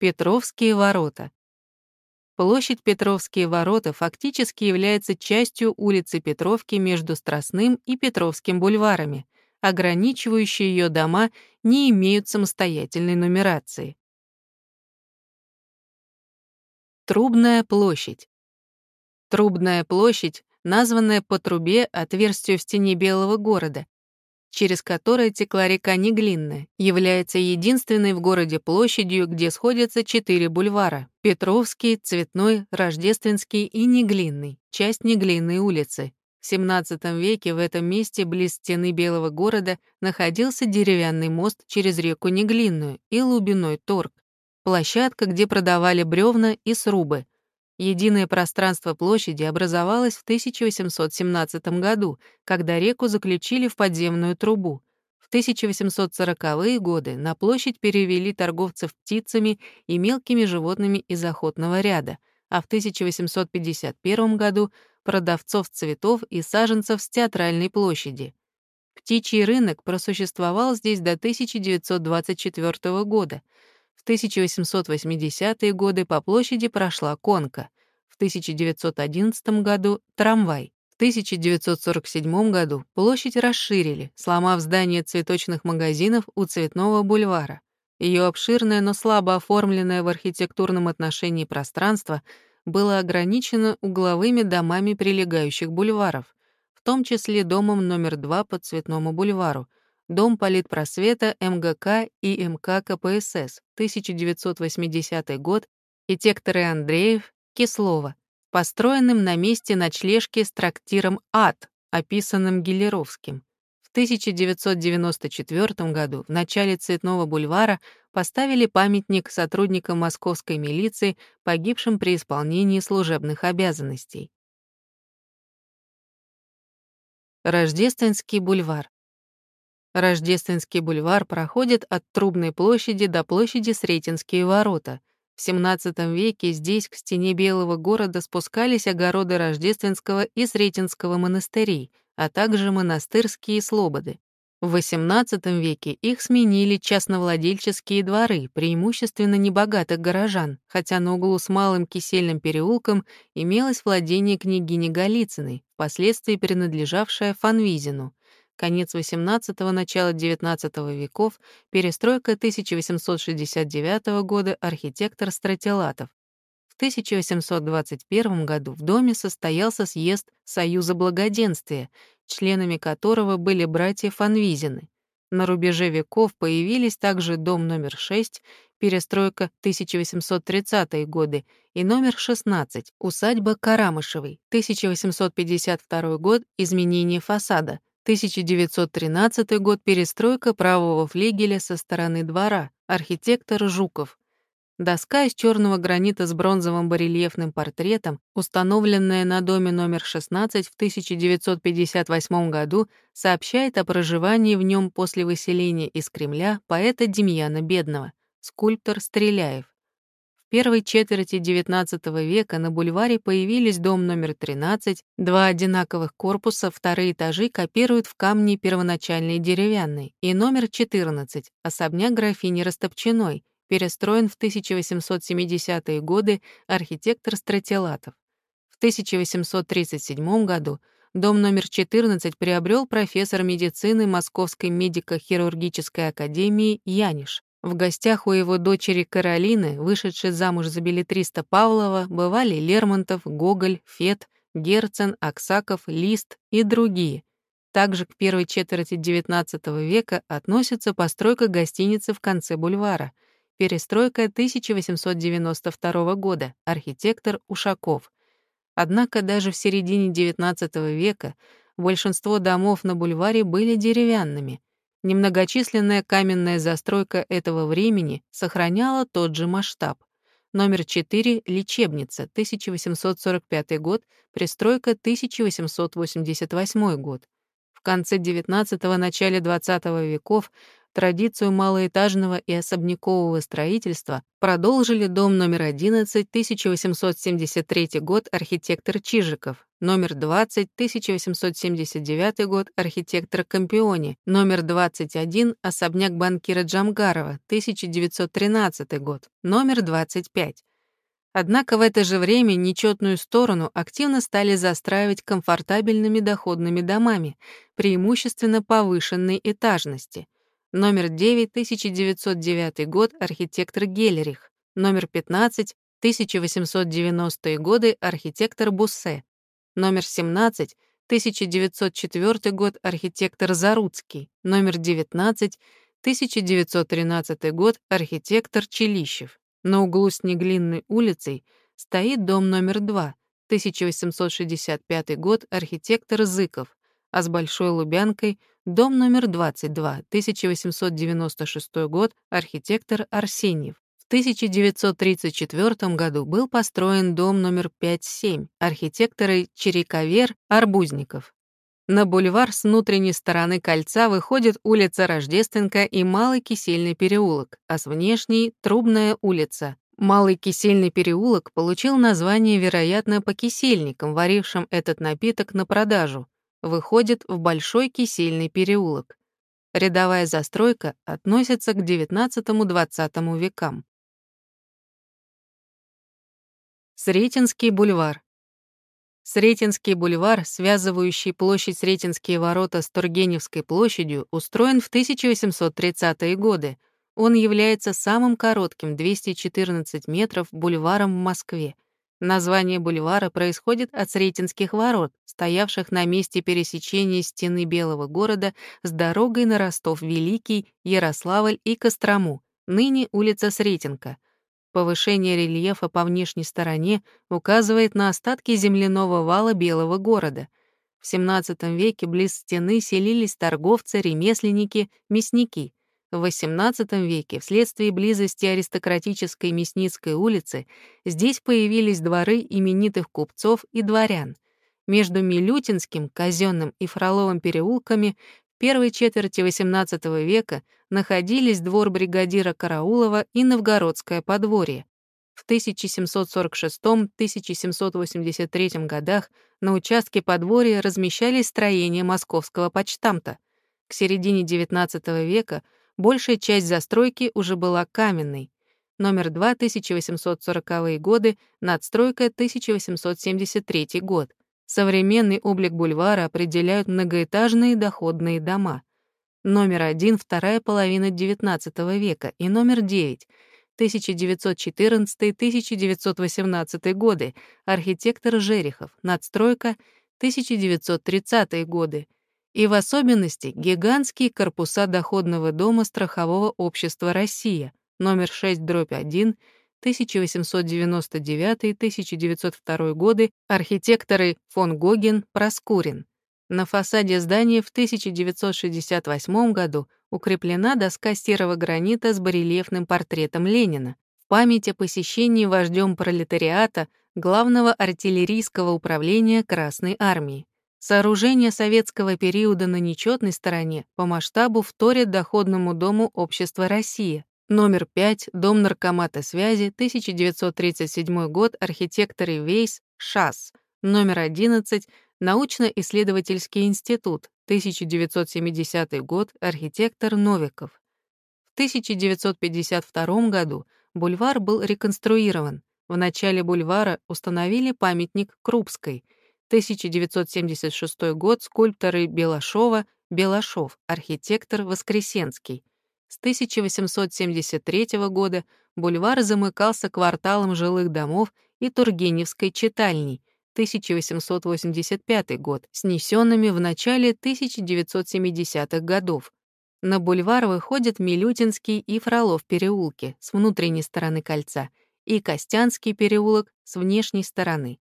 Петровские ворота. Площадь Петровские ворота фактически является частью улицы Петровки между Страстным и Петровским бульварами. Ограничивающие ее дома не имеют самостоятельной нумерации. Трубная площадь. Трубная площадь, названная по трубе отверстию в стене Белого города, через которое текла река Неглинная, является единственной в городе площадью, где сходятся четыре бульвара — Петровский, Цветной, Рождественский и Неглинный, часть Неглинной улицы. В XVII веке в этом месте близ стены Белого города находился деревянный мост через реку Неглинную и Лубиной торг, площадка, где продавали бревна и срубы. Единое пространство площади образовалось в 1817 году, когда реку заключили в подземную трубу. В 1840-е годы на площадь перевели торговцев птицами и мелкими животными из охотного ряда, а в 1851 году — продавцов цветов и саженцев с театральной площади. Птичий рынок просуществовал здесь до 1924 года — в 1880-е годы по площади прошла конка, в 1911 году — трамвай. В 1947 году площадь расширили, сломав здание цветочных магазинов у Цветного бульвара. Ее обширное, но слабо оформленное в архитектурном отношении пространство было ограничено угловыми домами прилегающих бульваров, в том числе домом номер 2 по Цветному бульвару — Дом политпросвета МГК и МК КПСС, 1980 год, архитекторы Андреев, Кислова, построенным на месте ночлежки с трактиром «Ад», описанным Гелеровским. В 1994 году в начале Цветного бульвара поставили памятник сотрудникам московской милиции, погибшим при исполнении служебных обязанностей. Рождественский бульвар. Рождественский бульвар проходит от Трубной площади до площади Сретенские ворота. В XVII веке здесь к стене Белого города спускались огороды Рождественского и Сретенского монастырей, а также монастырские слободы. В XVIII веке их сменили частновладельческие дворы, преимущественно небогатых горожан, хотя на углу с Малым Кисельным переулком имелось владение княгини Голицыной, впоследствии принадлежавшее Фанвизину конец XVIII – начало XIX веков, перестройка 1869 года, архитектор Стратилатов. В 1821 году в доме состоялся съезд Союза Благоденствия, членами которого были братья Фанвизины. На рубеже веков появились также дом номер 6, перестройка 1830-е годы, и номер 16, усадьба Карамышевой, 1852 год, изменение фасада, 1913 год перестройка правого флигеля со стороны двора, архитектор Жуков. Доска из черного гранита с бронзовым барельефным портретом, установленная на доме номер 16 в 1958 году, сообщает о проживании в нем после выселения из Кремля поэта Демьяна Бедного, скульптор Стреляев первой четверти XIX века на бульваре появились дом номер 13, два одинаковых корпуса, вторые этажи копируют в камне первоначальный деревянный, и номер 14, особняк графини Растопчиной, перестроен в 1870-е годы архитектор Стратилатов. В 1837 году дом номер 14 приобрел профессор медицины Московской медико-хирургической академии Яниш. В гостях у его дочери Каролины, вышедшей замуж за билетриста Павлова, бывали Лермонтов, Гоголь, Фет, Герцен, Аксаков, Лист и другие. Также к первой четверти XIX века относится постройка гостиницы в конце бульвара, перестройка 1892 года, архитектор Ушаков. Однако даже в середине XIX века большинство домов на бульваре были деревянными — Немногочисленная каменная застройка этого времени сохраняла тот же масштаб. Номер 4 — лечебница, 1845 год, пристройка 1888 год. В конце XIX – начале XX веков Традицию малоэтажного и особнякового строительства продолжили дом номер 11, 1873 год, архитектор Чижиков, номер 20, 1879 год, архитектор Кампиони, номер 21, особняк банкира Джамгарова, 1913 год, номер 25. Однако в это же время нечетную сторону активно стали застраивать комфортабельными доходными домами, преимущественно повышенной этажности — Номер 9, 1909 год, архитектор Геллерих. Номер 15, 1890-е годы, архитектор Буссе. Номер 17, 1904 год, архитектор Заруцкий. Номер 19, 1913 год, архитектор Челищев. На углу с Неглинной улицей стоит дом номер 2, 1865 год, архитектор Зыков а с Большой Лубянкой — дом номер 22, 1896 год, архитектор Арсеньев. В 1934 году был построен дом номер 5-7, архитекторы Черековер Арбузников. На бульвар с внутренней стороны кольца выходит улица Рождественка и Малый Кисельный переулок, а с внешней — Трубная улица. Малый Кисельный переулок получил название, вероятно, по кисельникам, варившим этот напиток на продажу выходит в Большой Кисельный переулок. Рядовая застройка относится к XIX-XX векам. Сретенский бульвар. Сретенский бульвар, связывающий площадь Сретенские ворота с Тургеневской площадью, устроен в 1830-е годы. Он является самым коротким 214 метров бульваром в Москве. Название бульвара происходит от Сретенских ворот, стоявших на месте пересечения стены Белого города с дорогой на Ростов-Великий, Ярославль и Кострому, ныне улица Сретенка. Повышение рельефа по внешней стороне указывает на остатки земляного вала Белого города. В XVII веке близ стены селились торговцы, ремесленники, мясники — в XVIII веке, вследствие близости аристократической Мясницкой улицы, здесь появились дворы именитых купцов и дворян. Между Милютинским, Казенным и Фроловым переулками первой четверти XVIII века находились двор бригадира Караулова и Новгородское подворье. В 1746-1783 годах на участке подворья размещались строения московского почтамта. К середине XIX века — Большая часть застройки уже была каменной. Номер 2 1840-е годы, надстройка 1873 год. Современный облик бульвара определяют многоэтажные доходные дома. Номер 1 вторая половина XIX века и номер 9 1914-1918 годы, архитектор Жерехов, надстройка 1930-е годы, и в особенности гигантские корпуса доходного дома страхового общества «Россия», номер 6, дробь 1, 1899-1902 годы, архитекторы фон Гоген, Проскурин. На фасаде здания в 1968 году укреплена доска серого гранита с барельефным портретом Ленина в память о посещении вождем пролетариата главного артиллерийского управления Красной Армии. Сооружения советского периода на нечетной стороне по масштабу вторят доходному дому общества «Россия». Номер 5, Дом наркомата связи, 1937 год, архитекторы Вейс, ШАС. Номер 11, Научно-исследовательский институт, 1970 год, архитектор Новиков. В 1952 году бульвар был реконструирован. В начале бульвара установили памятник Крупской — 1976 год, скульпторы Белашова, Белашов, архитектор Воскресенский. С 1873 года бульвар замыкался кварталом жилых домов и Тургеневской читальней, 1885 год, снесенными в начале 1970-х годов. На бульвар выходят Милютинский и Фролов переулки с внутренней стороны кольца и Костянский переулок с внешней стороны.